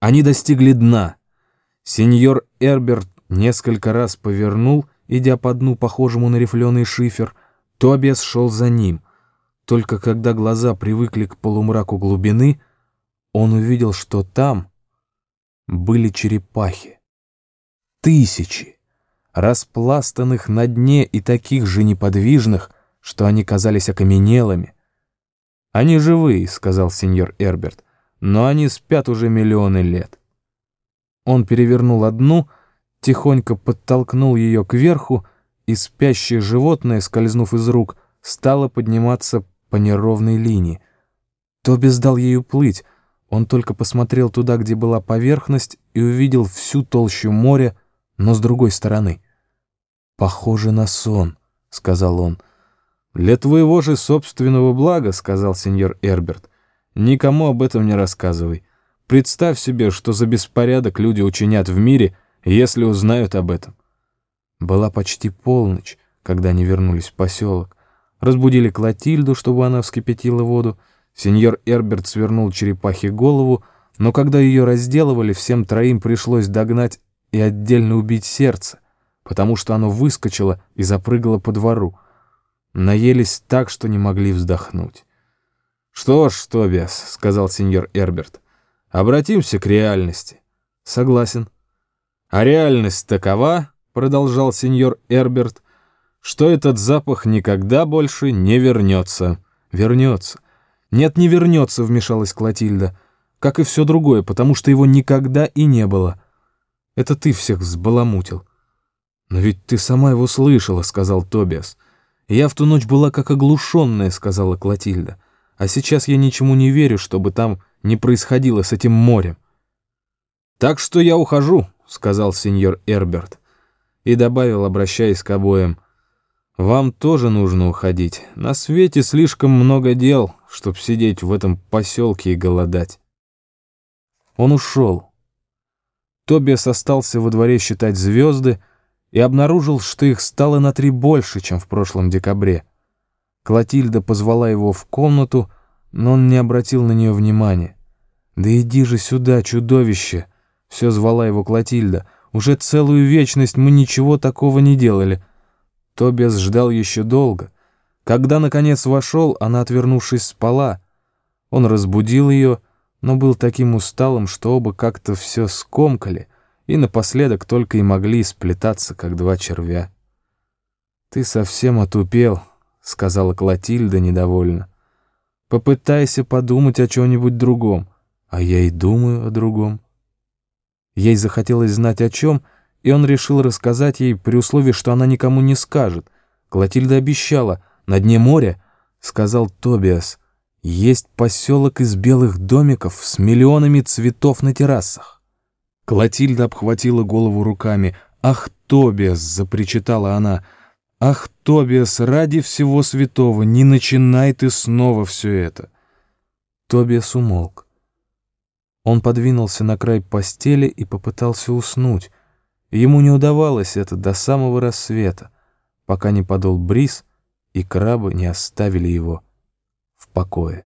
Они достигли дна. Сеньор Эрберт несколько раз повернул, идя по дну, похожему на рифленый шифер. Тобиас шел за ним. Только когда глаза привыкли к полумраку глубины, он увидел, что там были черепахи. Тысячи, распластанных на дне и таких же неподвижных, что они казались окаменелыми. «Они живые», — сказал сеньор Эрберт, — «но они спят уже миллионы лет». Он перевернул одну, тихонько подтолкнул ее кверху, и спящее животное, скользнув из рук, стало подниматься по неровной линии. Тоби сдал ею плыть, он только посмотрел туда, где была поверхность, и увидел всю толщу моря, но с другой стороны. «Похоже на сон», — сказал он. «Для твоего же собственного блага», — сказал сеньор Эрберт, — «никому об этом не рассказывай. Представь себе, что за беспорядок люди учинят в мире, если узнают об этом». Была почти полночь, когда они вернулись в поселок. Разбудили Клотильду, чтобы она вскипятила воду. Сеньор Эрберт свернул черепахе голову, но когда ее разделывали, всем троим пришлось догнать и отдельно убить сердце, потому что оно выскочило и запрыгало по двору. Наелись так, что не могли вздохнуть. «Что ж, Тобиас», — сказал сеньор Эрберт, — «обратимся к реальности». «Согласен». «А реальность такова», — продолжал сеньор Эрберт, — «что этот запах никогда больше не вернется». «Вернется». «Нет, не вернется», — вмешалась Клотильда, — «как и все другое, потому что его никогда и не было». Это ты всех взбаламутил. Но ведь ты сама его слышала, сказал Тобиас. Я в ту ночь была как оглушенная, сказала Клотильда. А сейчас я ничему не верю, чтобы там не происходило с этим морем. Так что я ухожу, сказал сеньор Эрберт. И добавил, обращаясь к обоим. Вам тоже нужно уходить. На свете слишком много дел, чтоб сидеть в этом поселке и голодать. Он ушел. Тобиас остался во дворе считать звезды и обнаружил, что их стало на три больше, чем в прошлом декабре. Клотильда позвала его в комнату, но он не обратил на нее внимания. «Да иди же сюда, чудовище!» — все звала его Клотильда. «Уже целую вечность мы ничего такого не делали». Тобиас ждал еще долго. Когда, наконец, вошел, она, отвернувшись, спала. Он разбудил ее но был таким усталым, что оба как-то все скомкали и напоследок только и могли сплетаться, как два червя. «Ты совсем отупел», — сказала Клотильда недовольно. «Попытайся подумать о чем-нибудь другом, а я и думаю о другом». Ей захотелось знать о чем, и он решил рассказать ей при условии, что она никому не скажет. Клотильда обещала, на дне моря, — сказал Тобиас, есть поселок из белых домиков с миллионами цветов на террасах. Клотильда обхватила голову руками. «Ах, Тобиас!» — запричитала она. «Ах, Тобиас, ради всего святого, не начинай ты снова все это!» Тобиас умолк. Он подвинулся на край постели и попытался уснуть. Ему не удавалось это до самого рассвета, пока не подул бриз, и крабы не оставили его в покое.